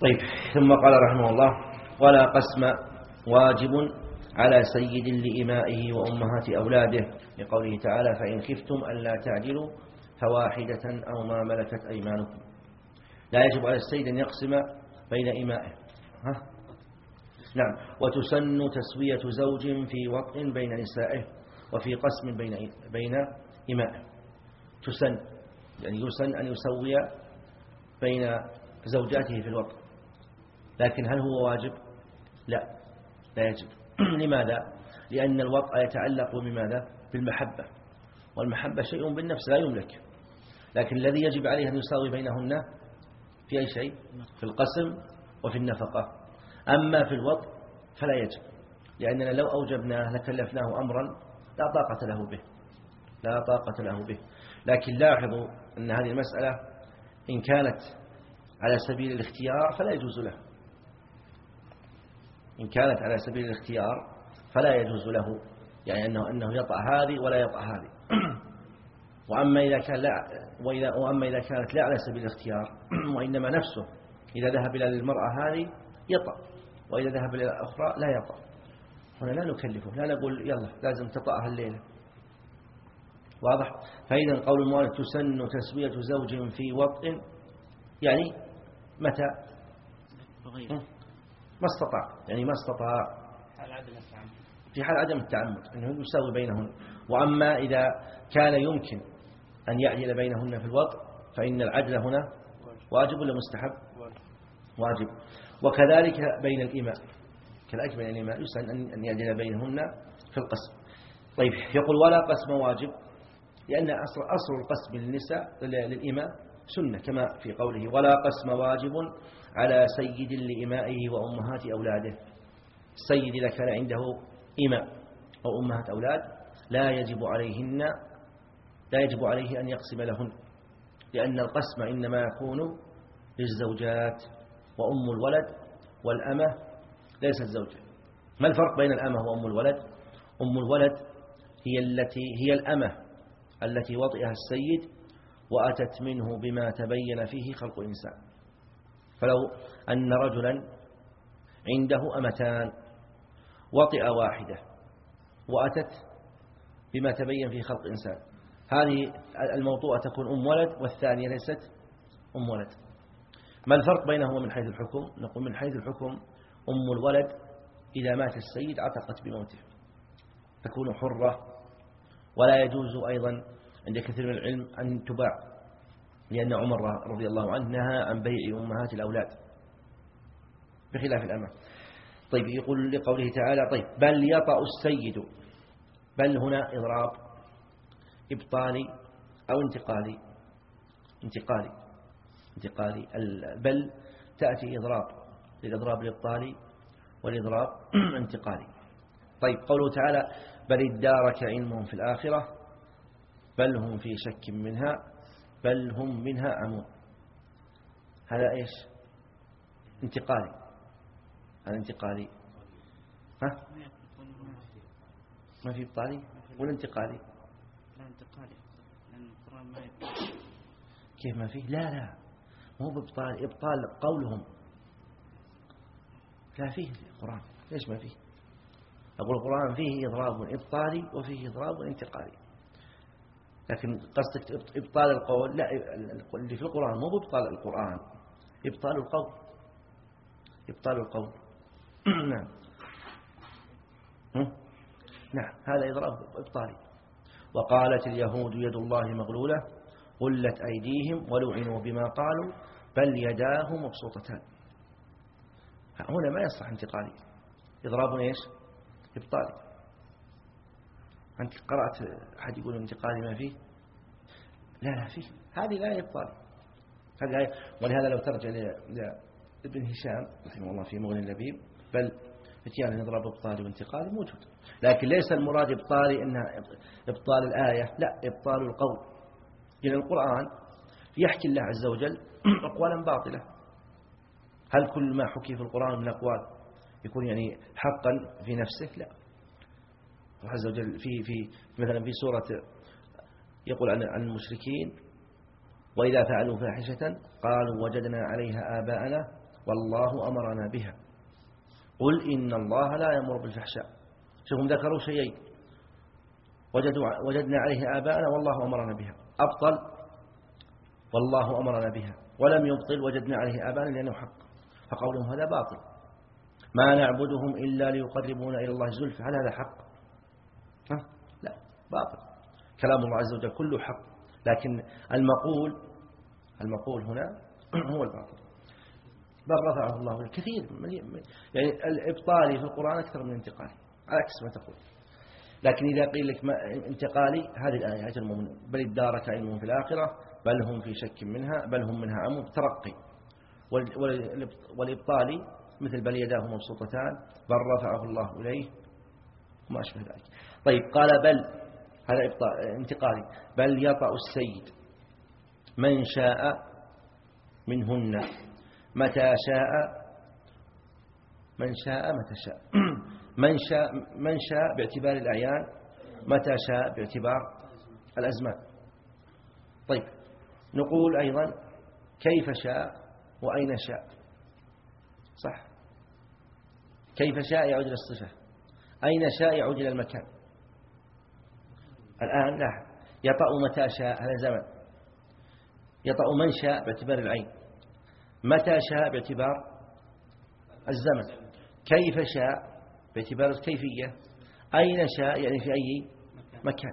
طيب ثم قال رحمه الله ولا قسم واجب على سيد لإمائه وأمهات أولاده. لقوله تعالى فإن خفتم ألا تعدلوا فواحدة أو ما ملكت أيمانكم. لا يجب على السيد أن يقسم بين إمائه. ها؟ نعم. وتسن تسوية زوج في وطء بين نسائه وفي قسم بين بين إمائه. تسن يعني يسن أن يسوي بين زوجاته في الوطء لكن هل هو واجب؟ لا لا يجب. لماذا؟ لأن الوطء يتعلق بماذا؟ بالمحبة. والمحبة شيء بالنفس لا يملك. لكن الذي يجب عليه أن يساوي بينهن في أي شيء؟ في القسم وفي النفقة. أما في الوطء فلا يجب لأننا لو أوجبناه لكلفناه أمرا لا طاقة له به. لا طاقة له به. لكن لاحظوا أن هذه المسألة إن كانت على سبيل الاختيار فلا يجوز له. إن كانت على سبيل الاختيار فلا يجوز له يعني أنه, أنه يطأ هذه ولا يطأ هذه. وأما إذا, كان لا وإذا وأما إذا كانت لا على سبيل الاختيار وإنما نفسه إذا ذهب إلى المرأة هذه يطأ وإذا ذهب إلى الأخرى لا يطأ. هنا لا نكلفه لا نقول يلا لازم تطأها الليلة. واضح؟ فإذا قول المؤلف تسن تسوية زوج في وطء يعني متى؟ ما استطاع. يعني ما استطاع. في حال عدم التعمد أنه يساوي بينهن. وأما إذا كان يمكن أن يعدل بينهن في الوضع فإن العدل هنا واجب. ولا مستحب؟ واجب. وكذلك بين الإماء. كذلك بين الإماء يسأل أن يعدل بينهن في القسم. طيب يقول ولا قسم واجب لأن أصل, أصل القسم للنساء للإماء سنة كما في قوله ولا قسم واجب على سيد لإمائه وأمهات أولاده. السيد إذا كان عنده إماء أو أمهات أولاد لا يجب عليهن لا يجب عليه أن يقسم لهن لأن القسم إنما يكون للزوجات. وأم الولد والأمة ليست زوجة ما الفرق بين الأمة وأم الولد؟ أم الولد هي التي هي الأمة التي وطئها السيد وأتت منه بما تبين فيه خلق إنسان فلو أن رجلا عنده أمتان وطئ واحدة وأتت بما تبين فيه خلق إنسان هذه الموطوءة تكون أم ولد والثانية ليست أم ولد. ما الفرق بينهما من حيث الحكم؟ نقول من حيث الحكم أم الولد إذا مات السيد عتقت بموته. تكون حرة ولا يجوز أيضا عند كثير من العلم أن تباع لأن عمر رضي الله عنه نهى عن بيع أمهات الأولاد بخلاف الأمة. طيب يقول لقوله تعالى طيب بل يطأ السيد بل هنا إضراب إبطالي أو انتقالي انتقالي انتقالي. بل تأتي إضراب للإضراب الإبطالي والإضراب انتقالي. طيب قوله تعالى بل ادارك علمهم في الآخرة بل هم في شك منها بل هم منها عمون هذا إيش؟ انتقالي. هذا انتقالي. ها؟ ما في ابطالي ولا انتقالي؟ لا انتقالي. لأن القرآن ما كيف ما فيه؟ لا لا. مو بابطال إبطال قولهم. لا فيه القرآن. ليش ما فيه؟ أقول القرآن فيه إضراب إبطالي وفيه إضراب انتقالي. لكن قصدك إبطال القول لا اللي في القرآن مو بإبطال القرآن إبطال القول. إبطال القول. نعم. نعم هذا إضراب إبطالي. وقالت اليهود يد الله مغلولة غلت أيديهم ولعنوا بما قالوا بل يداه مبسوطتان. هنا ما يصح انتقالي. إضراب إيش؟ إبطالي. أنت قرأت أحد يقول انتقالي ما فيه؟ لا لا فيه. هذه لا إبطالي هذه ولهذا لو ترجع لابن هشام رحمه الله في مغني اللبيب بل اتيان نضرب إبطالي وانتقالي موجود. لكن ليس المراد إبطالي إنها إبطال الآية لا إبطال القول. لأن القرآن يحكي الله عز وجل أقوالا باطلة. هل كل ما حكي في القرآن من أقوال يكون يعني حقا في نفسه؟ لا. الله عز وجل في في مثلا في سورة يقول عن المشركين وإذا فعلوا فاحشة قالوا وجدنا عليها آباءنا والله أمرنا بها. قل إن الله لا يأمر بالفحشاء. شوفهم ذكروا شيئين. وجدوا وجدنا عليه آباءنا والله أمرنا بها. أبطل والله أمرنا بها. ولم يبطل وجدنا عليه آباءنا لأنه حق. فقولهم هذا باطل. ما نعبدهم إلا ليقربونا إلى الله زلفى. هل هذا حق؟ باطل. كلام الله عز وجل كله حق. لكن المقول المقول هنا هو الباطل. بل رفعه الله الكثير يعني الإبطالي في القرآن أكثر من انتقالي على عكس ما تقول. لكن إذا قيل لك انتقالي هذه الآية آية المؤمن بل ادارك علمهم في الآخرة بل هم في شك منها بل هم منها عمو ترقي. والإبطالي مثل بل يداه مبسوطتان بل رفعه الله إليه. وما أشبه ذلك. طيب قال بل هذا انتقالي. بل يطأ السيد من شاء منهن. متى شاء؟ من شاء متى شاء. من شاء من شاء باعتبار الأعيان. متى شاء؟ باعتبار الأزمان. طيب نقول أيضا كيف شاء وأين شاء. صح؟ كيف شاء يعود إلى الصفة. أين شاء يعود إلى المكان. الآن لا. يطأ متى شاء هذا زمن. يطأ من شاء باعتبار العين. متى شاء باعتبار الزمن. كيف شاء باعتبار الكيفية. أين شاء يعني في أي مكان.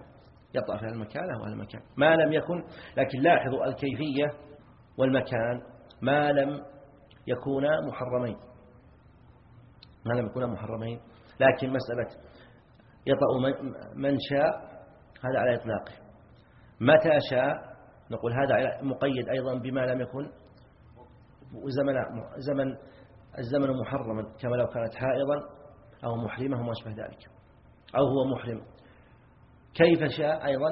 يطأ في المكان أو المكان. ما لم يكن لكن لاحظوا الكيفية والمكان. ما لم يكونا محرمين. ما لم يكونا محرمين. لكن مسألة يطأ من شاء هذا على إطلاقه. متى شاء نقول هذا مقيد أيضا بما لم يكن. زمن زمن الزمن محرما كما لو كانت حائضا أو محرمة وما أشبه ذلك. أو هو محرم. كيف شاء أيضا؟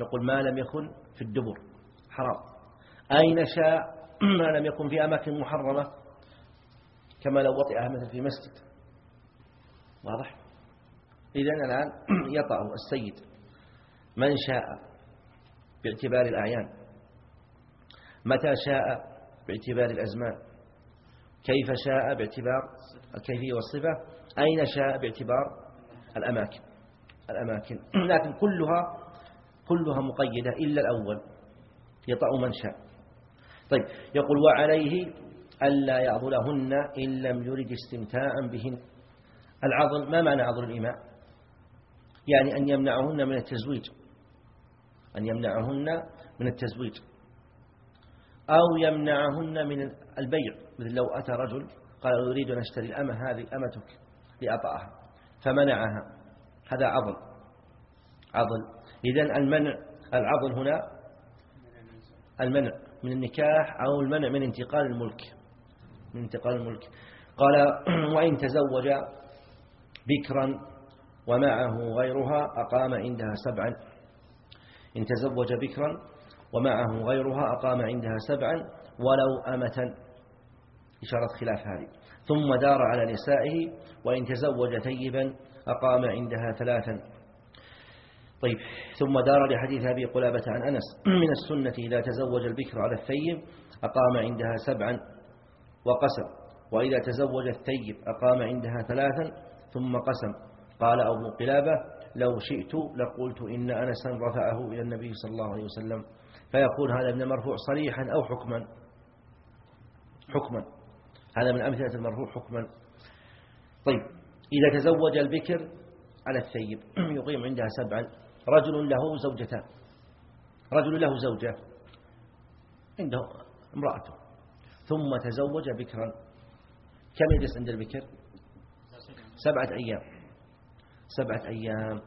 نقول ما لم يكن في الدبر. حرام. أين شاء؟ ما لم يكن في أماكن محرمة. كما لو وطئها مثل في مسجد. واضح؟ إذن الآن يطأ السيد من شاء باعتبار الأعيان. متى شاء باعتبار الأزمان؟ كيف شاء باعتبار الكيفية والصفة؟ أين شاء باعتبار الأماكن؟ الأماكن. لكن كلها كلها مقيدة إلا الأول. يطأ من شاء. طيب يقول وعليه ألا يعضلهن إن لم يرد استمتاعا بهن. العضل ما معنى عضل الإماء يعني أن يمنعهن من التزويج. أن يمنعهن من التزويج. أو يمنعهن من البيع. مثل لو أتى رجل قال أريد أن أشتري الأمة هذه أمتك لأطأها فمنعها. هذا عضل. عضل. إذن المنع العضل هنا المنع من النكاح أو المنع من انتقال الملك. من انتقال الملك. قال وإن تزوج بكرا ومعه غيرها أقام عندها سبعا. إن تزوج بكرا ومعه غيرها أقام عندها سبعا ولو أمة. إشارة خلاف هذه. ثم دار على نسائه وإن تزوج ثيبا أقام عندها ثلاثا. طيب ثم دار لحديث أبي قلابة عن أنس. من السنة إذا تزوج البكر على الثيب أقام عندها سبعا وقسم. وإذا تزوج الثيب أقام عندها ثلاثا ثم قسم. قال أبو قلابة لو شئت لقلت إن أنسا رفعه إلى النبي صلى الله عليه وسلم. فيكون هذا من المرفوع صريحا أو حكما. حكما. هذا من أمثلة المرفوع حكما. طيب إذا تزوج البكر على الثيب يقيم عندها سبعا. رجل له زوجتان. رجل له زوجة عنده امرأته. ثم تزوج بكرا. كم يجلس عند البكر؟ سبعة أيام. سبعة أيام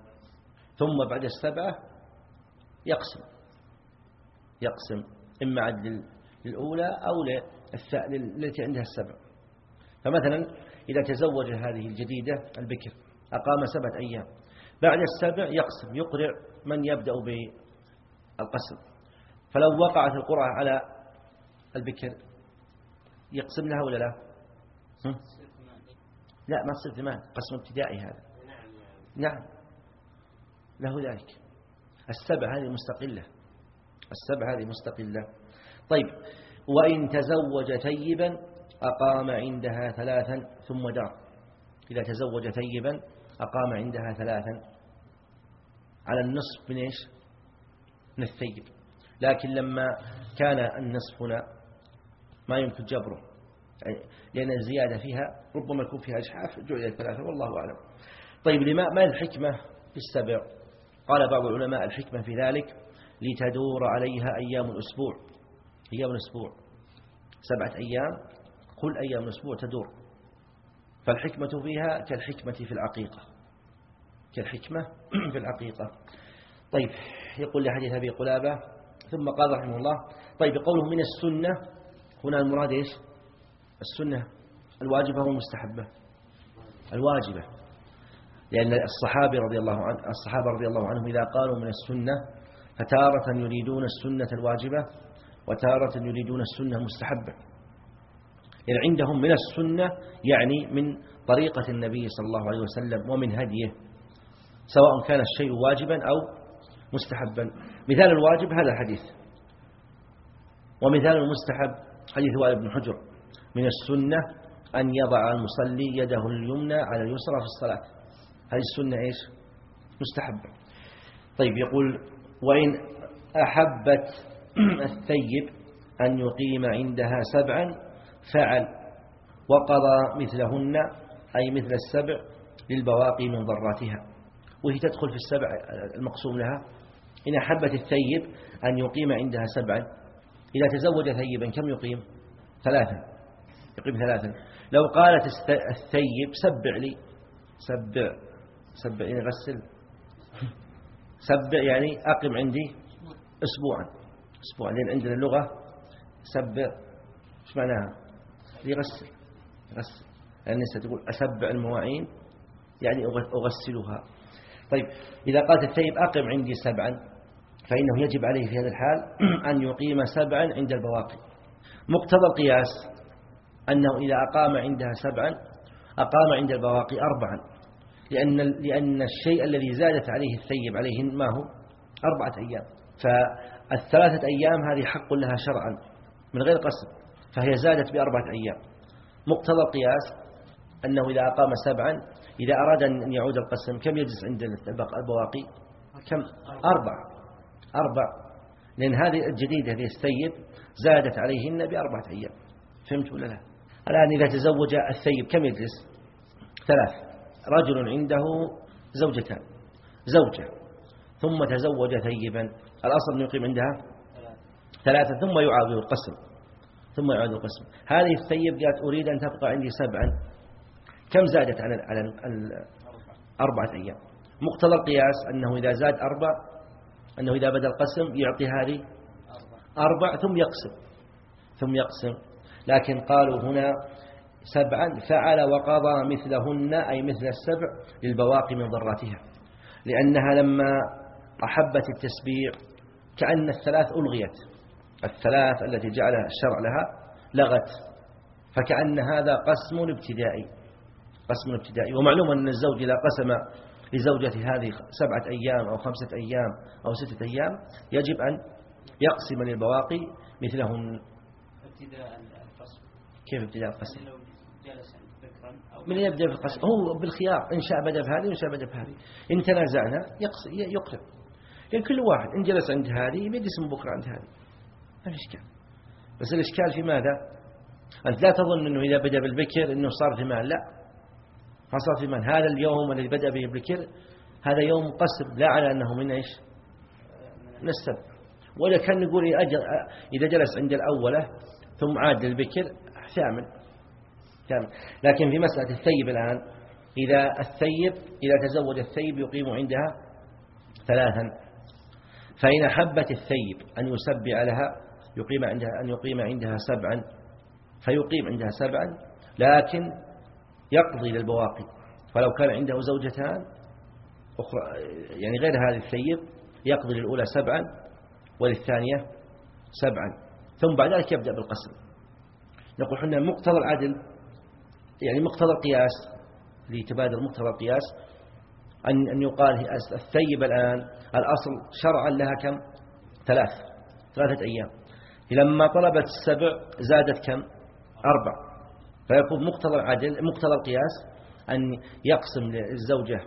ثم بعد السبعة يقسم يقسم إما عدل للأولى أو التي عندها السبع. فمثلا إذا تزوج هذه الجديدة البكر أقام سبعة أيام بعد السبع يقسم يقرع من يبدأ بالقسم. فلو وقعت القرعة على البكر يقسم لها ولا لا؟ لا ما تصير ثمان قسم ابتدائي هذا. نعم. له ذلك. السبع هذه مستقلة. السبع هذه مستقلة. طيب وإن تزوج ثيبا أقام عندها ثلاثا ثم دار إذا تزوج ثيبا أقام عندها ثلاثا. على النصف من إيش؟ من الثيب. لكن لما كان النصف هنا ما يمكن جبره. يعني لأن الزيادة فيها ربما يكون فيها إجحاف جعلت ثلاثة والله أعلم. طيب لما ما الحكمة في السبع؟ قال بعض العلماء الحكمة في ذلك لتدور عليها أيام الأسبوع. أيام الأسبوع. سبعة أيام. كل أيام الأسبوع تدور. فالحكمة فيها كالحكمة في العقيقة. كالحكمة في العقيقة. طيب يقول لحديث أبي قلابة ثم قال رحمه الله طيب قوله من السنة هنا المراد إيش؟ السنة. الواجبة والمستحبة. الواجبة. لأن الصحابة رضي الله عنه الصحابة رضي الله عنهم إذا قالوا من السنة فتارة يريدون السنة الواجبة وتارة يريدون السنة المستحبة. يعني عندهم من السنة يعني من طريقة النبي صلى الله عليه وسلم ومن هديه سواء كان الشيء واجبا أو مستحبا. مثال الواجب هذا الحديث. ومثال المستحب حديث وائل بن حجر. من السنة أن يضع المصلي يده اليمنى على اليسرى في الصلاة. هذه السنة إيش؟ مستحبة طيب يقول وإن أحبت الثيب أن يقيم عندها سبعا فعل. وقضى مثلهن أي مثل السبع للبواقي من ضراتها. وهي تدخل في السبع المقسوم لها إن أحبت الثيب أن يقيم عندها سبعا. إذا تزوج ثيبا كم يقيم؟ ثلاثا. يقيم ثلاثا. لو قالت الثيب سبع لي. سبع. سبع يعني غسل. سبع يعني أقم عندي أسبوعا. أسبوعا لأن عندنا اللغة سبع إيش معناها؟ يغسل. يغسل النساء تقول أسبع المواعين يعني أغسلها. طيب إذا قالت الثيب أقم عندي سبعا فإنه يجب عليه في هذا الحال أن يقيم سبعا عند البواقي. مقتضى القياس أنه إذا أقام عندها سبعا أقام عند البواقي أربعا. لأن, لأن الشيء الذي زادت عليه الثيب عليهن ما هو؟ أربعة أيام. فالثلاثة أيام هذه حق لها شرعا من غير قسم فهي زادت بأربعة أيام. مقتضى القياس أنه إذا أقام سبعا إذا أراد أن يعود القسم كم يجلس عند البواقي؟ كم؟ أربع أربع لأن هذه الجديدة هذه الثيب زادت عليهن بأربعة أيام. فهمت ولا لا؟ الآن إذا تزوج الثيب كم يجلس؟ ثلاث رجل عنده زوجتان. زوجة. ثم تزوج ثيبا. الأصل أن يقيم عندها ثلاثة. ثم يعاود القسم. ثم يعاد القسم. هذه الثيب قالت أريد أن تبقى عندي سبعا. كم زادت على على أربعة أيام؟ مقتضى القياس أنه إذا زاد أربع أنه إذا بدأ القسم يعطي هذه أربع. ثم يقسم. ثم يقسم. لكن قالوا هنا سبعا فعل وقضى مثلهن أي مثل السبع للبواقي من ضراتها. لأنها لما أحبت التسبيع كأن الثلاث ألغيت. الثلاث التي جعلها الشرع لها لغت. فكأن هذا قسم ابتدائي قسم ابتدائي ومعلوم أن الزوج إذا قسم لزوجته هذه سبعة أيام أو خمسة أيام أو ستة أيام يجب أن يقسم للبواقي مثلهن. ابتداء القسم. كيف ابتداء القسم؟ من يبدأ بالقسم هو بالخيار. إن شاء بدأ بهذه وإن شاء بدأ بهذه إن تنازعنا يقرب. يعني كل واحد إن جلس عند هذه يجلس من بكرة عند هذه. ما في إشكال. بس الإشكال في ماذا؟ أنت لا تظن أنه إذا بدأ بالبكر أنه صار في مال. لا. حصل في من هذا اليوم الذي بدأ به البكر هذا يوم قسم لا على أنه من إيش؟ من السبب ولا كان نقول إذا جلس عند الأولى ثم عاد للبكر ثامن. ثامن لكن في مسألة الثيب الآن إذا الثيب إذا تزوج الثيب يقيم عندها ثلاثا. فإن أحبت الثيب أن يسبع لها يقيم عندها أن يقيم عندها سبعا. فيقيم عندها سبعا لكن يقضي للبواقي. فلو كان عنده زوجتان أخرى يعني غير هذه الثيب يقضي للأولى سبعا وللثانية سبعا. ثم بعد ذلك يبدأ بالقسم. نقول حنا مقتضى العدل يعني مقتضى القياس لتبادر مقتضى القياس أن أن يقال الثيب الآن الأصل شرعا لها كم؟ ثلاث ثلاثة أيام. لما طلبت السبع زادت كم؟ أربع. فيكون مقتضى العدل مقتضى القياس أن يقسم للزوجة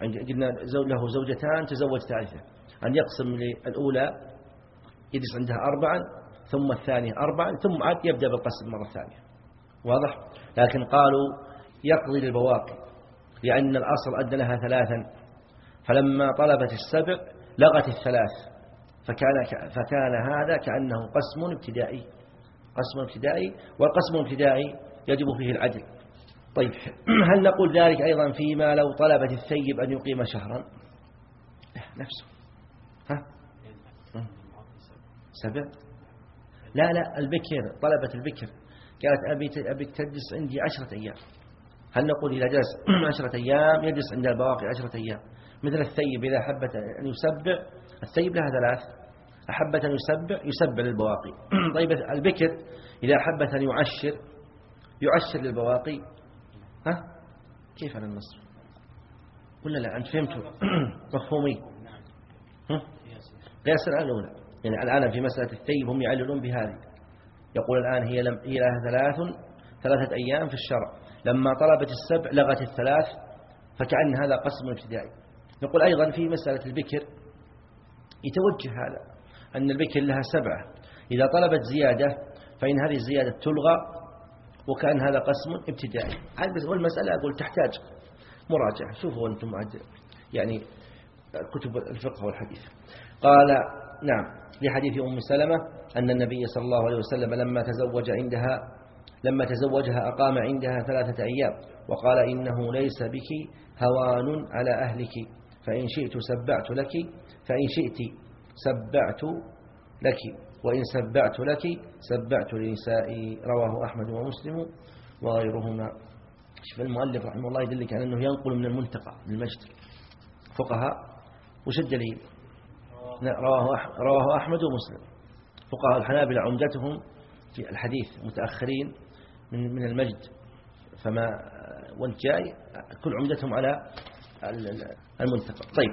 قلنا له زوجتان تزوج ثالثة. أن يقسم للأولى يجلس عندها أربعا ثم الثانية أربعا ثم عاد يبدأ بالقسم مرة ثانية. واضح؟ لكن قالوا يقضي للبواقي لأن الأصل أدى لها ثلاثا. فلما طلبت السبع لغت الثلاث فكان, فكان هذا كأنه قسم ابتدائي. قسم ابتدائي والقسم الابتدائي يجب فيه العدل. طيب هل نقول ذلك أيضا فيما لو طلبت الثيب أن يقيم شهرا؟ نفسه. ها؟ سبع؟ لا لا البكر طلبت البكر. قالت أبي أبي تجلس عندي عشرة أيام. هل نقول إذا جلس عشرة أيام؟ يجلس عند البواقي عشرة أيام. مثل الثيب إذا حبت أن يسبع الثيب لها ثلاث. أحبت أن يسبع يسبع للبواقي. طيب البكر إذا أحبت أن يعشر يعشر للبواقي. ها؟ كيف على النصر ولا لا؟ أنت فهمتوا؟ مفهومي؟ قياس الأولى يعني الآن في مسألة الثيب هم يعللون بهذه. يقول الآن هي لم هي لها ثلاث ثلاثة أيام في الشرع. لما طلبت السبع لغت الثلاث فكأن هذا قسم ابتدائي. نقول أيضا في مسألة البكر يتوجه هذا أن البكر لها سبعة. إذا طلبت زيادة فإن هذه الزيادة تلغى وكأن هذا قسم ابتدائي. والمسألة أقول تحتاج مراجعة. شوفوا أنتم يعني كتب الفقه والحديث. قال نعم. لحديث أم سلمة أن النبي صلى الله عليه وسلم لما تزوج عندها لما تزوجها أقام عندها ثلاثة أيام وقال إنه ليس بك هوان على أهلك فإن شئت سبعت لك فإن شئت سبعت لك وإن سبعت لك سبعت لنسائي رواه أحمد ومسلم وغيرهما. المؤلف رحمه الله يدلك على أنه ينقل من المنتقى من المجد فقهاء وش الدليل رواه رواه أحمد ومسلم. فقهاء الحنابلة عمدتهم في الحديث متأخرين من من المجد. فما وانت جاي كل عمدتهم على المنتقى. طيب.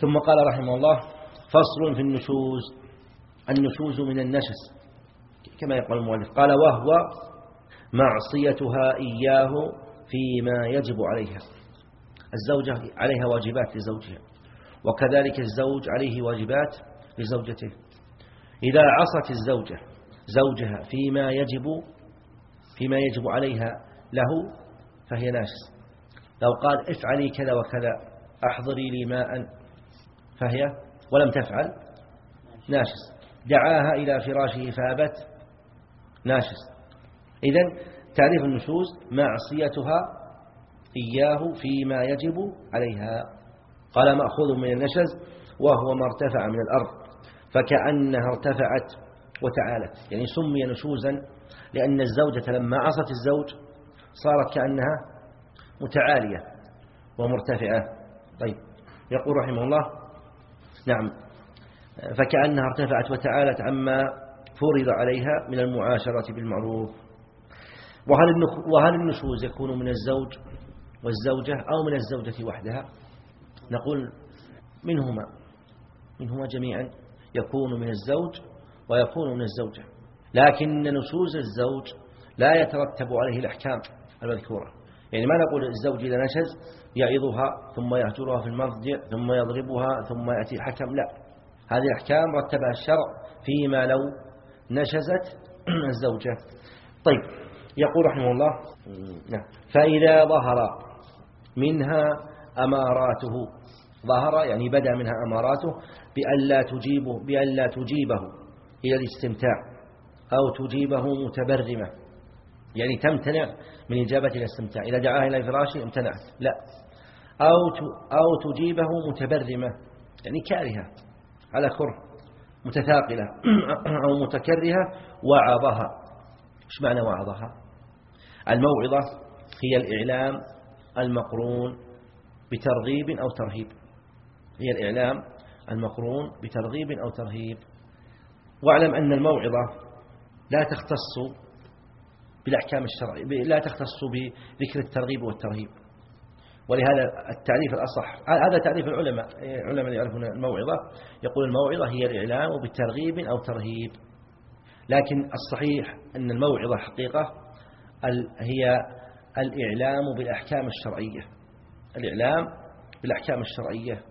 ثم قال رحمه الله فصل في النشوز. النشوز من النشس. كما يقول المؤلف. قال وهو معصيتها إياه فيما يجب عليها. الزوجة عليها واجبات لزوجها. وكذلك الزوج عليه واجبات لزوجته. إذا عصت الزوجة زوجها فيما يجب فيما يجب عليها له فهي ناشس لو قال افعلي كذا وكذا أحضري لي ماء فهي ولم تفعل ناشس دعاها إلى فراشه فابت ناشس إذن تعريف النشوز معصيتها إياه فيما يجب عليها. قال مأخوذ من النشز وهو ما ارتفع من الأرض فكأنها ارتفعت وتعالت يعني سمي نشوزا لأن الزوجة لما عصت الزوج صارت كأنها متعالية ومرتفعة. طيب يقول رحمه الله نعم فكأنها ارتفعت وتعالت عما فرض عليها من المعاشرة بالمعروف. وهل وهل النشوز يكون من الزوج والزوجة أو من الزوجة وحدها؟ نقول منهما منهما جميعا يكون من الزوج ويكون من الزوجة. لكن نشوز الزوج لا يترتب عليه الأحكام المذكورة. يعني ما نقول الزوج إذا نشز يعظها ثم يهجرها في المضجع ثم يضربها ثم يأتي حكم لا. هذه الأحكام رتبها الشرع فيما لو نشزت الزوجة. طيب. يقول رحمه الله نعم. فإذا ظهر منها أماراته ظهر يعني بدأ منها أماراته بأن لا تجيبه, بأن لا تجيبه إلى الاستمتاع أو تجيبه متبرمة يعني تمتنع من إجابة الاستمتاع إذا دعاها إلى فراشه امتنعت لا أو أو تجيبه متبرمة يعني كارهة على كره متثاقلة أو متكرهة وعظها. إيش معنى وعظها؟ الموعظة هي الإعلام المقرون بترغيب أو ترهيب. هي الإعلام المقرون بترغيب أو ترهيب. واعلم أن الموعظة لا تختص بالأحكام الشرعية لا تختص بذكر الترغيب والترهيب. ولهذا التعريف الأصح هذا تعريف العلماء العلماء يعرفون الموعظة يقول الموعظة هي الإعلام بالترغيب أو ترهيب. لكن الصحيح أن الموعظة حقيقة هي الإعلام بالأحكام الشرعية. الإعلام بالأحكام الشرعية.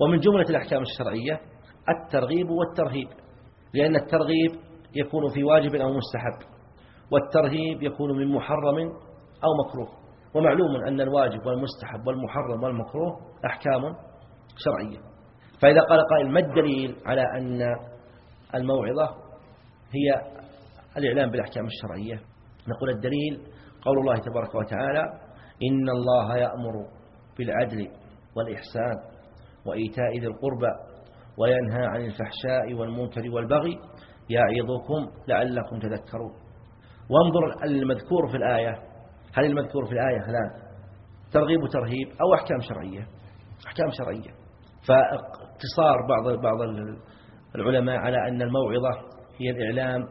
ومن جملة الأحكام الشرعية الترغيب والترهيب لأن الترغيب يكون في واجب أو مستحب والترهيب يكون من محرم أو مكروه ومعلوم أن الواجب والمستحب والمحرم والمكروه أحكام شرعية. فإذا قال قائل ما الدليل على أن الموعظة هي الإعلام بالأحكام الشرعية؟ نقول الدليل قول الله تبارك وتعالى إن الله يأمر بالعدل والإحسان وإيتاء ذي القربى وينهى عن الفحشاء والمنكر والبغي يعظكم لعلكم تذكرون. وانظر المذكور في الآية. هل المذكور في الآية الآن ترغيب وترهيب أو أحكام شرعية؟ أحكام شرعية. فاقتصار بعض بعض العلماء على أن الموعظة هي الإعلام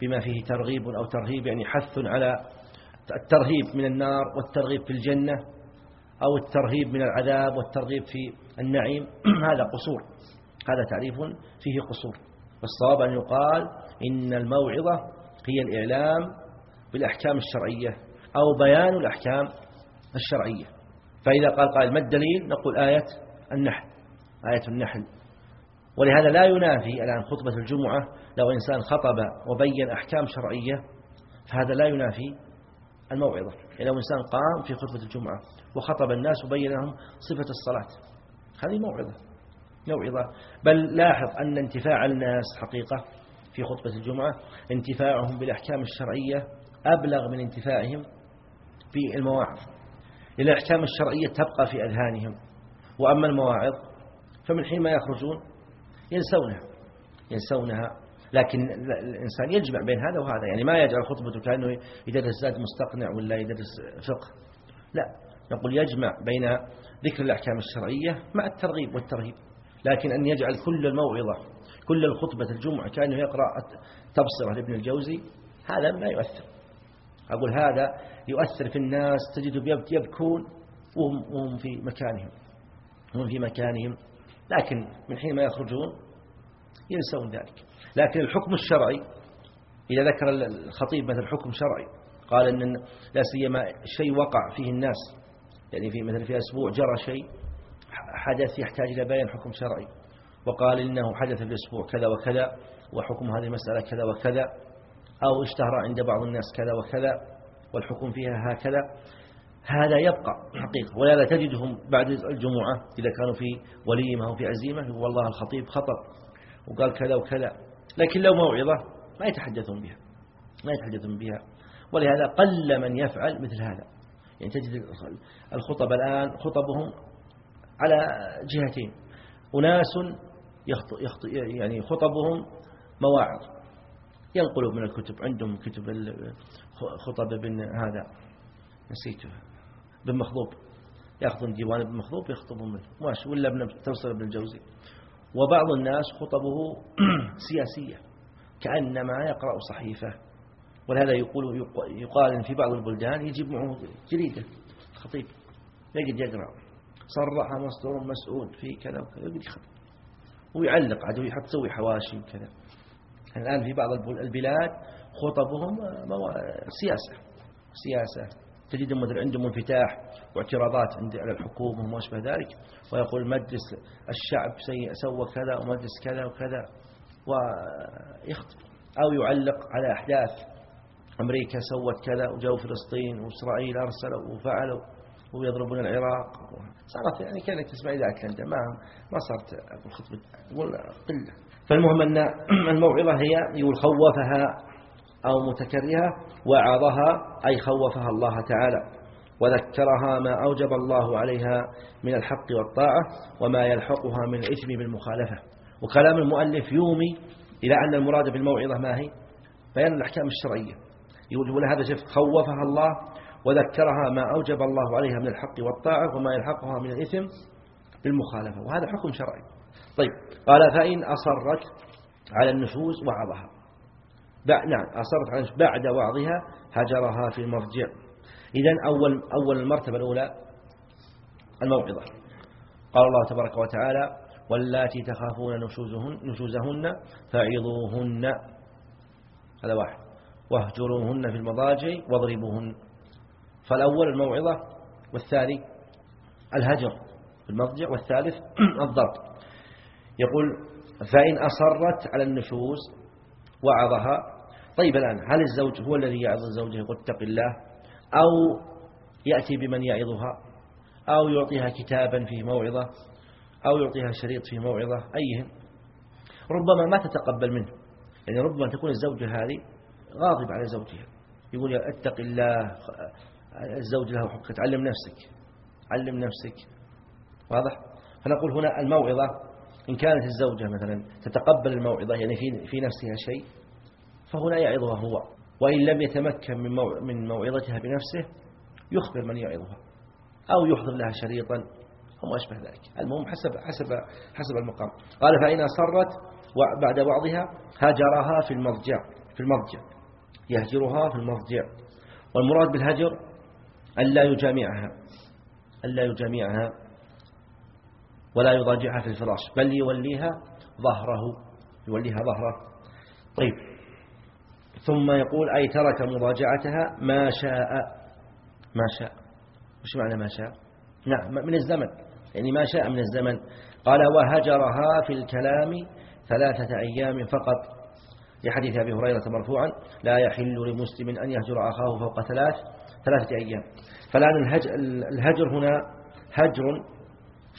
بما فيه ترغيب أو ترهيب يعني حث على الترهيب من النار والترغيب في الجنة. أو الترهيب من العذاب والترغيب في النعيم. هذا قصور. هذا تعريف فيه قصور. والصواب أن يقال إن الموعظة هي الإعلام بالأحكام الشرعية أو بيان الأحكام الشرعية. فإذا قال قائل ما الدليل؟ نقول آية النحل. آية النحل. ولهذا لا ينافي الآن خطبة الجمعة لو إنسان خطب وبين أحكام شرعية فهذا لا ينافي الموعظة. يعني لو إنسان قام في خطبة الجمعة وخطب الناس وبين لهم صفة الصلاة هذه موعظة موعظة. بل لاحظ أن انتفاع الناس حقيقة في خطبة الجمعة انتفاعهم بالأحكام الشرعية أبلغ من انتفاعهم بالمواعظ الأحكام الشرعية تبقى في أذهانهم. وأما المواعظ فمن حين ما يخرجون ينسونها ينسونها لكن الإنسان يجمع بين هذا وهذا. يعني ما يجعل خطبته كأنه يدرس زاد مستقنع ولا يدرس فقه. لا. نقول يجمع بين ذكر الأحكام الشرعية مع الترغيب والترهيب. لكن أن يجعل كل الموعظة كل الخطبة الجمعة كأنه يقرأ تبصرة لابن الجوزي هذا ما يؤثر. أقول هذا يؤثر في الناس تجد يبكون وهم في مكانهم. هم في مكانهم. لكن من حين ما يخرجون ينسون ذلك. لكن الحكم الشرعي إذا ذكر الخطيب مثل حكم شرعي قال أن لا سيما شيء وقع فيه الناس يعني في مثل في أسبوع جرى شيء حدث يحتاج إلى بيان حكم شرعي وقال إنه حدث في الأسبوع كذا وكذا وحكم هذه المسألة كذا وكذا أو اشتهر عند بعض الناس كذا وكذا والحكم فيها هكذا. هذا يبقى حقيقة ولا تجدهم بعد الجمعة إذا كانوا في وليمة أو في عزيمة والله الخطيب خطأ وقال كذا وكذا. لكن لو موعظة ما يتحدثون بها ما يتحدثون بها. ولهذا قل من يفعل مثل هذا. يعني تجد الخطب الآن خطبهم على جهتين. أناس يخط يخط يعني خطبهم مواعظ. ينقلوا من الكتب عندهم كتب خطب ابن هذا نسيته بن مخضوب. يأخذون ديوان ابن مخضوب يخطبون منه. ماشي. ولا ابن توصل ابن الجوزي. وبعض الناس خطبه سياسية كأنما يقرأ صحيفة ولهذا يقول يقال في بعض البلدان يجيب معه جريدة خطيب يجد يقرأ صرح مصدر مسؤول في كذا وكذا يقول يخطب ويعلق عاد يحط تسوي حواشي وكذا. الآن في بعض البلاد خطبهم سياسة سياسة. تجد مثل عندهم انفتاح واعتراضات على الحكومة وما أشبه ذلك. ويقول مجلس الشعب سوى كذا ومجلس كذا وكذا ويخطب أو يعلق على أحداث أمريكا سوت كذا وجو فلسطين وإسرائيل أرسلوا وفعلوا ويضربون العراق. صارت يعني كانت تسمع ذاك أنت ما ما صارت أقول خطبة أقول قلة. فالمهم أن الموعظة هي يقول خوفها أو متكرهة وعظها أي خوفها الله تعالى. وذكرها ما أوجب الله عليها من الحق والطاعة وما يلحقها من الإثم بالمخالفة. وكلام المؤلف يومي إلى أن المراد بالموعظة ما هي؟ بيان الأحكام الشرعية. يقول هذا شف خوفها الله وذكرها ما أوجب الله عليها من الحق والطاعة وما يلحقها من الإثم بالمخالفة. وهذا حكم شرعي. طيب قال فإن أصرت على النشوز وعظها. نعم أصرت على بعد وعظها هجرها في المرجع. إذا أول, أول المرتبة الأولى الموعظة. قال الله تبارك وتعالى واللاتي تخافون نشوزهن, نشوزهن فعظوهن. هذا واحد. واهجروهن في المضاجع واضربوهن. فالأول الموعظة والثاني الهجر في المضجع والثالث الضرب. يقول فإن أصرت على النشوز وعظها طيب الآن هل الزوج هو الذي يعظ الزوجة يقول اتق الله؟ أو يأتي بمن يعظها؟ أو يعطيها كتابا فيه موعظة؟ أو يعطيها شريط فيه موعظة؟ أيهم ربما ما تتقبل منه. يعني ربما تكون الزوجة هذه غاضب على زوجها. يقول اتق الله الزوج له حق. تعلم نفسك. علم نفسك. واضح؟ فنقول هنا الموعظة. إن كانت الزوجة مثلا تتقبل الموعظة يعني في في نفسها شيء فهنا يعظها هو. وإن لم يتمكن من من موعظتها بنفسه يخبر من يعظها. أو يحضر لها شريطا أو ما أشبه ذلك. المهم حسب حسب حسب المقام. قال فإن أصرت بعد وعظها هجرها في المضجع في المضجع. يهجرها في المضجع. والمراد بالهجر ألا يجامعها. ألا يجامعها. ولا يضاجعها في الفراش. بل يوليها ظهره. يوليها ظهره. طيب. ثم يقول أي ترك مضاجعتها ما شاء. ما شاء. وش معنى ما شاء؟ نعم من الزمن. يعني ما شاء من الزمن. قال وهجرها في الكلام ثلاثة أيام فقط. لحديث أبي هريرة مرفوعا لا يحل لمسلم أن يهجر أخاه فوق ثلاث ثلاثة أيام. فالآن الهجر هنا هجر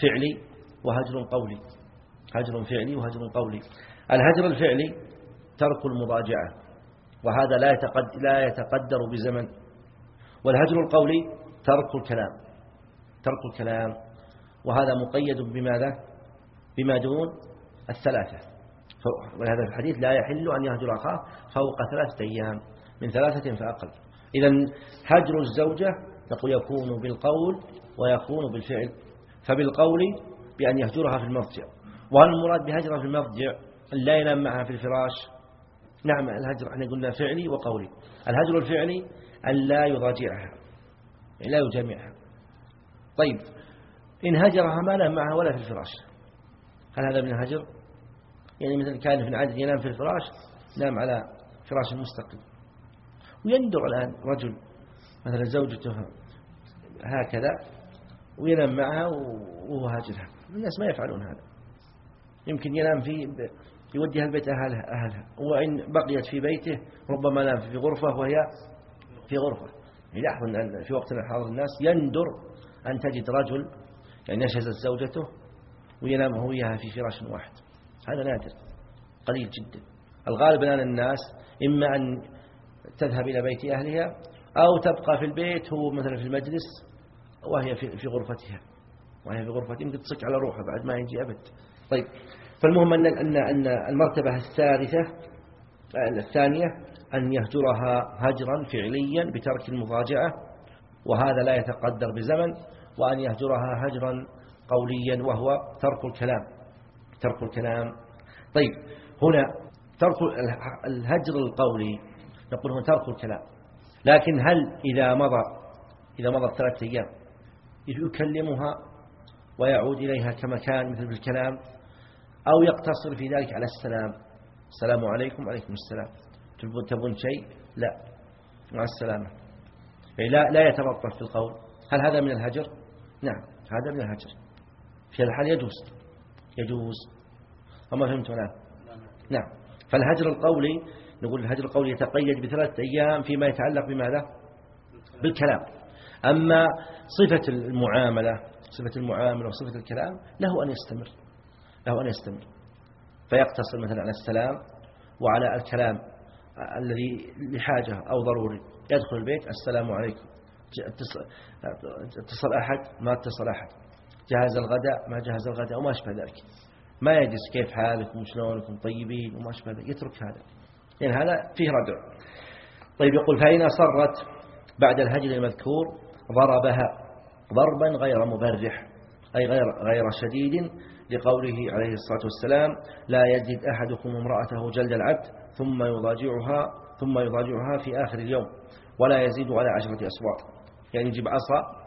فعلي وهجر قولي. هجر فعلي وهجر قولي. الهجر الفعلي ترك المضاجعة. وهذا لا يتقدر, لا يتقدر بزمن. والهجر القولي ترك الكلام ترك الكلام. وهذا مقيد بماذا؟ بما دون الثلاثة. ولهذا في الحديث لا يحل أن يهجر أخاه فوق ثلاثة أيام. من ثلاثة فأقل. إذا هجر الزوجة يكون بالقول ويكون بالفعل. فبالقول بأن يهجرها في المضجع وهل المراد بهجرها في المضجع لا ينام معها في الفراش نعم الهجر إحنا قلنا فعلي وقولي. الهجر الفعلي أن لا يضاجعها لا يجامعها. طيب إن هجرها ما نام معها ولا في الفراش. هل هذا من الهجر؟ يعني مثلا كان في عدد ينام في الفراش نام على فراش مستقل ويندر الآن رجل مثلا زوجته هكذا وينام معها وهو هاجرها. الناس ما يفعلون هذا. يمكن ينام في يوديها البيت أهلها, أهلها. وإن بقيت في بيته ربما نام في غرفة وهي في غرفة. يلاحظ أن في وقتنا الحاضر الناس يندر أن تجد رجل يعني نشزت زوجته وينام هو وياها في فراش واحد. هذا نادر. قليل جدا. الغالب الآن الناس إما أن تذهب إلى بيت أهلها أو تبقى في البيت هو مثلا في المجلس وهي في غرفتها. وهي في غرفتها. يمكن تصك على روحها بعد ما يجي أبد. طيب. فالمهم أن أن أن المرتبة الثالثة الثانية أن يهجرها هجرا فعليا بترك المضاجعة وهذا لا يتقدر بزمن وأن يهجرها هجرا قوليا وهو ترك الكلام. ترك الكلام. طيب هنا ترك الهجر القولي نقول هو ترك الكلام. لكن هل إذا مضى إذا مضى ثلاثة أيام يكلمها ويعود إليها كما كان مثل بالكلام أو يقتصر في ذلك على السلام. السلام عليكم وعليكم السلام. تبون شيء؟ لا. مع السلامة. يعني لا لا يتلطف في القول. هل هذا من الهجر؟ نعم هذا من الهجر. في الحال يجوز. يجوز. أما فهمت الآن نعم. فالهجر القولي نقول الهجر القولي يتقيد بثلاثة أيام فيما يتعلق بماذا؟ بالكلام. أما صفة المعاملة صفة المعاملة وصفة الكلام له أن يستمر. له أن يستمر فيقتصر مثلا على السلام وعلى الكلام الذي لحاجة أو ضروري. يدخل البيت السلام عليكم. اتصل أحد ما اتصل أحد. جهز الغداء ما جهز الغداء وما أشبه ذلك. ما يجلس كيف حالكم وشلونكم طيبين وما أشبه ذلك. يترك هذا. يعني هذا فيه ردع. طيب يقول فإن أصرت بعد الهجر المذكور ضربها ضربا غير مبرح أي غير, غير شديد لقوله عليه الصلاة والسلام لا يجد أحدكم امرأته جلد العبد ثم يضاجعها ثم يضاجعها في آخر اليوم ولا يزيد على عشرة أصوات. يعني يجيب عصا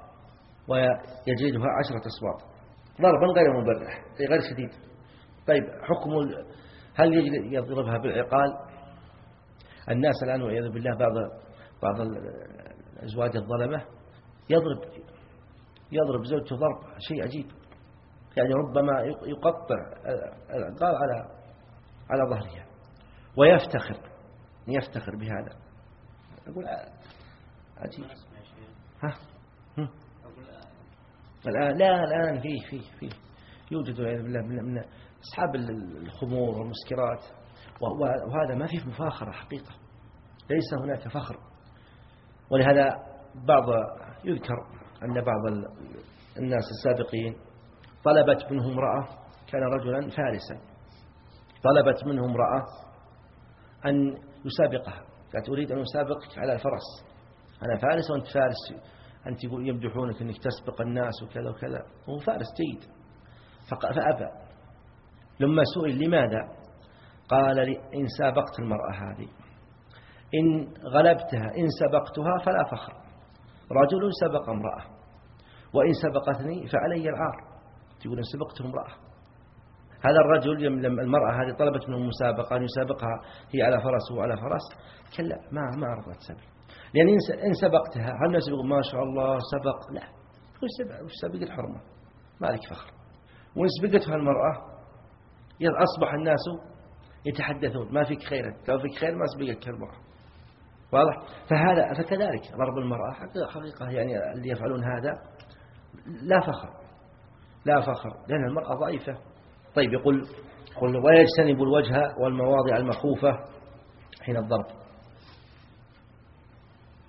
ويجلدها عشرة أصوات. ضربا غير مبرح غير شديد. طيب حكم هل يضربها بالعقال؟ الناس الآن والعياذ بالله بعض بعض الأزواج الظلمة يضرب يضرب زوجته ضرب شيء عجيب. يعني ربما يقطع العقال على على ظهرها ويفتخر يفتخر بهذا. أقول عجيب. ها؟ الآن لا الآن فيه فيه فيه يوجد من أصحاب الخمور والمسكرات وهذا ما فيه مفاخرة حقيقة. ليس هناك فخر. ولهذا بعض يذكر أن بعض الناس السابقين طلبت منه امرأة كان رجلا فارسا. طلبت منه امرأة أن يسابقها. قالت أريد أن أسابقك على الفرس أنا فارس وأنت فارس. أنت يمدحونك أنك تسبق الناس وكذا وكذا. هو فارس جيد. فأبى. لما سئل لماذا؟ قال لي إن سابقت المرأة هذه. إن غلبتها إن سبقتها فلا فخر. رجل سبق امرأة. وإن سبقتني فعلي العار. تقول إن سبقت امرأة. هذا الرجل لما المرأة هذه طلبت منه مسابقة أن يسابقها هي على فرس وعلى فرس كلا ما ما رضت سبق لأن إن سبقتها هل الناس يقول ما شاء الله سبق. لا. وش سبق؟ الحرمة ما لك فخر. وإن سبقتها المرأة أصبح الناس يتحدثون. ما فيك خير لو فيك خير ما سبقك المرأة واضح؟ فهذا فكذلك ضرب المرأة. حقيقة يعني اللي يفعلون هذا لا فخر. لا فخر لأن المرأة ضعيفة. طيب يقول قل ويجتنب الوجه والمواضع المخوفة حين الضرب.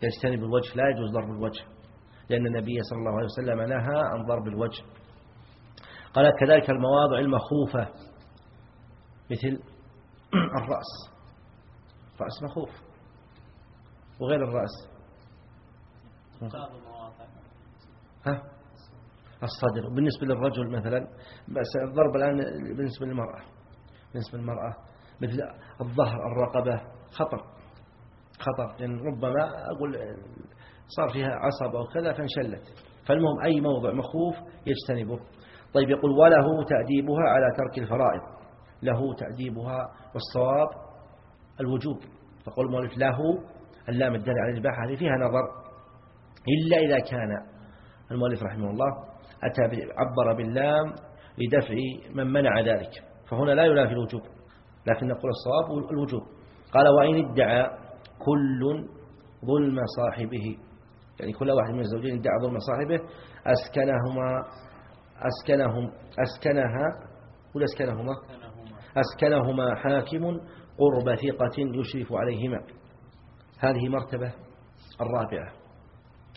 يجتنب الوجه لا يجوز ضرب الوجه لأن النبي صلى الله عليه وسلم نهى عن ضرب الوجه. قال كذلك المواضع المخوفة مثل الرأس. رأس مخوف وغير الرأس. ها؟ الصدر. بالنسبة للرجل مثلا بس الضرب الآن بالنسبة للمرأة. بالنسبة للمرأة مثل الظهر الرقبة خطر. خطر. لأن ربما أقول صار فيها عصب أو كذا فانشلت. فالمهم أي موضع مخوف يجتنبه. طيب يقول وله تأديبها على ترك الفرائض. له تأديبها والصواب الوجوب. فقول المؤلف له اللام الدال على الإباحة هذه فيها نظر. إلا إذا كان المؤلف رحمه الله أتى عبر باللام لدفع من منع ذلك. فهنا لا ينافي الوجوب لكن نقول الصواب الوجوب. قال وإن ادعى كل ظلم صاحبه. يعني كل واحد من الزوجين ادعى ظلم صاحبه أسكنهما أسكنهم أسكنها ولا أسكنهما أسكنهما حاكم قرب ثقة يشرف عليهما. هذه مرتبة الرابعة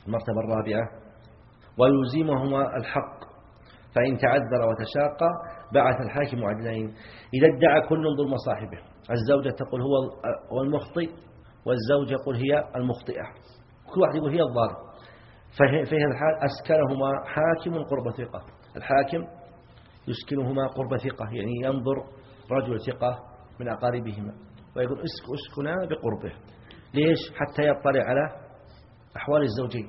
المرتبة الرابعة. ويلزمهما الحق. فإن تعذر وتشاق بعث الحاكم عدلين. إذا ادعى كل ظلم صاحبه. الزوجة تقول هو المخطئ والزوجة يقول هي المخطئة. كل واحد يقول هي الضار. ففي هذا الحال أسكنهما حاكم قرب ثقة. الحاكم يسكنهما قرب ثقة يعني ينظر رجل ثقة من أقاربهما. ويقول اسكنا بقربه. ليش؟ حتى يطلع على أحوال الزوجين.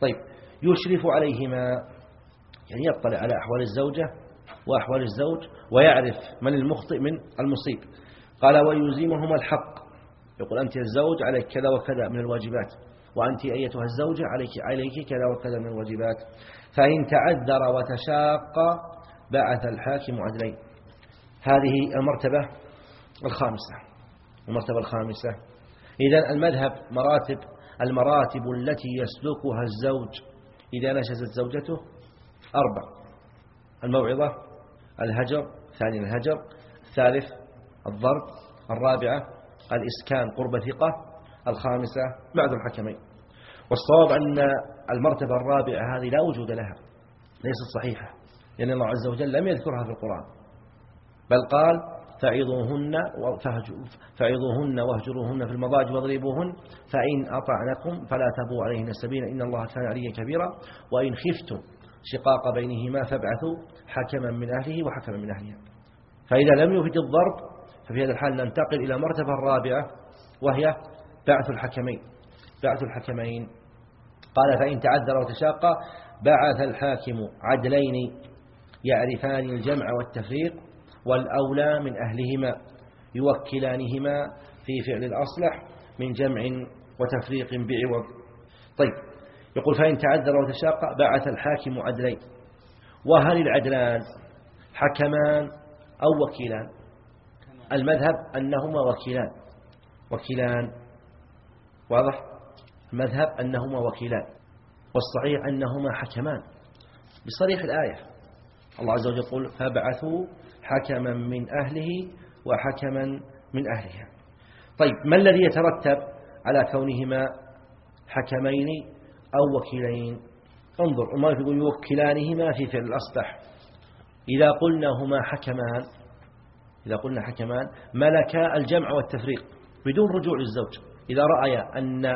طيب يشرف عليهما. يعني يطلع على أحوال الزوجة وأحوال الزوج ويعرف من المخطئ من المصيب. قال ويلزمهما الحق. يقول أنت الزوج عليك كذا وكذا من الواجبات وأنت أيتها الزوجة عليك, عليك كذا وكذا من الواجبات. فإن تعذر وتشاق بعث الحاكم عدلين. هذه المرتبة الخامسة. المرتبة الخامسة. إذا المذهب مراتب المراتب التي يسلكها الزوج إذا نشزت زوجته أربع الموعظة الهجر ثاني الهجر الثالث الضرب الرابعة الإسكان قرب ثقة الخامسة بعد الحكمين. والصواب أن المرتبة الرابعة هذه لا وجود لها ليست صحيحة لأن الله عز وجل لم يذكرها في القرآن. بل قال فعظوهن فعظوهن واهجروهن في المضاجع واضربوهن فإن أطعنكم فلا تبوا عليهن السبيل إن الله كان عليا كبيرا. وإن خفتم شقاق بينهما فابعثوا حكما من أهله وحكما من أهلها. فإذا لم يفد الضرب ففي هذا الحال ننتقل إلى مرتبة الرابعة وهي بعث الحكمين. بعث الحكمين. قال فإن تعذر وتشاق بعث الحاكم عدلين يعرفان الجمع والتفريق. والأولى من أهلهما يوكلانهما في فعل الأصلح من جمع وتفريق بعوض. طيب يقول فإن تعذر وتشاق بعث الحاكم عدلين وهل العدلان حكمان أو وكيلان؟ المذهب أنهما وكيلان. وكيلان واضح؟ المذهب أنهما وكيلان والصحيح أنهما حكمان. بصريح الآية الله عز وجل يقول فابعثوا حكما من أهله وحكما من أهلها. طيب ما الذي يترتب على كونهما حكمين أو وكيلين؟ انظر ما يقول يوكلانهما في فعل الأصبح. إذا قلنا هما حكمان إذا قلنا حكمان ملكا الجمع والتفريق بدون رجوع للزوج. إذا رأي أن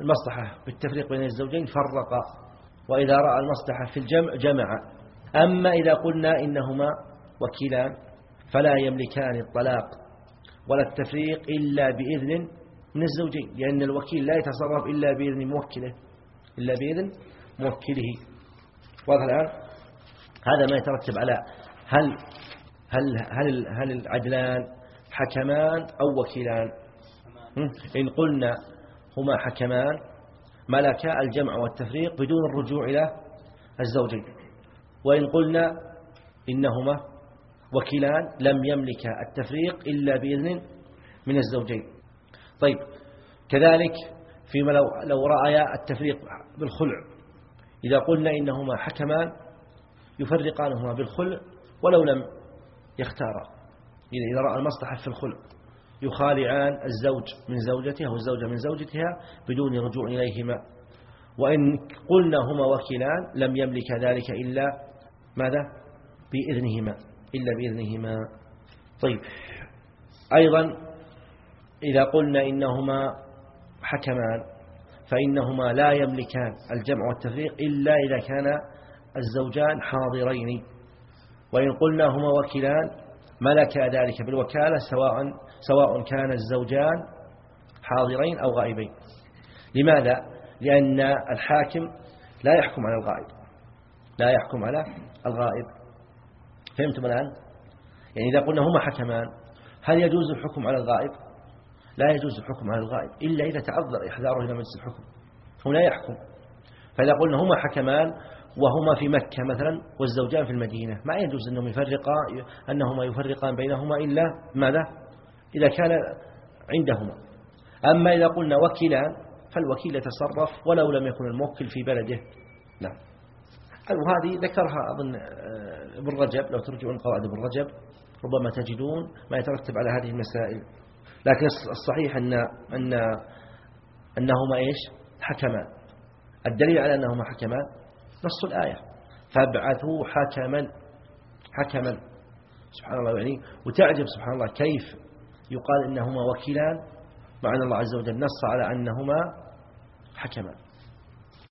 المصلحة بالتفريق بين الزوجين فرق وإذا رأى المصلحة في الجمع جمع أما إذا قلنا إنهما وكيلان فلا يملكان الطلاق ولا التفريق إلا بإذن من الزوجين لأن الوكيل لا يتصرف إلا بإذن موكله إلا بإذن موكله. واضح الآن؟ هذا ما يترتب على هل هل هل هل العدلان حكمان أو وكيلان؟ إن قلنا هما حكمان ملكا الجمع والتفريق بدون الرجوع إلى الزوجين. وإن قلنا إنهما وكيلان لم يملك التفريق إلا بإذن من الزوجين. طيب كذلك فيما لو, لو رأيا التفريق بالخلع. إذا قلنا إنهما حكمان يفرقانهما بالخلع ولو لم يختارا. إذا رأى المصلحة في الخلع. يخالعان الزوج من زوجته أو الزوجة من زوجتها بدون رجوع إليهما. وإن قلنا هما وكيلان لم يملك ذلك إلا ماذا؟ بإذنهما. إلا بإذنهما. طيب. أيضا إذا قلنا إنهما حكمان فإنهما لا يملكان الجمع والتفريق إلا إذا كان الزوجان حاضرين. وإن قلنا هما وكيلان ملك ذلك بالوكالة سواء سواء كان الزوجان حاضرين أو غائبين. لماذا؟ لأن الحاكم لا يحكم على الغائب. لا يحكم على الغائب. فهمتم الآن؟ يعني إذا قلنا هما حكمان هل يجوز الحكم على الغائب؟ لا يجوز الحكم على الغائب إلا إذا تعذر إحضاره إلى مجلس الحكم. هو لا يحكم. فإذا قلنا هما حكمان وهما في مكة مثلا والزوجان في المدينة ما يجوز أنهم يفرقا أنهما يفرقان بينهما إلا ماذا؟ إذا كان عندهما. أما إذا قلنا وكيلان فالوكيل يتصرف ولو لم يكن الموكل في بلده. نعم. وهذه ذكرها أظن آه، ابن رجب لو ترجعون قواعد ابن رجب ربما تجدون ما يترتب على هذه المسائل. لكن الصحيح أن أن أنهما إيش؟ حكمان. الدليل على أنهما حكمان نص الآية. فابعثوا حكما حكما. سبحان الله يعني. وتعجب سبحان الله كيف يقال إنهما وكيلان. مع أن الله عز وجل نص على أنهما حكمان.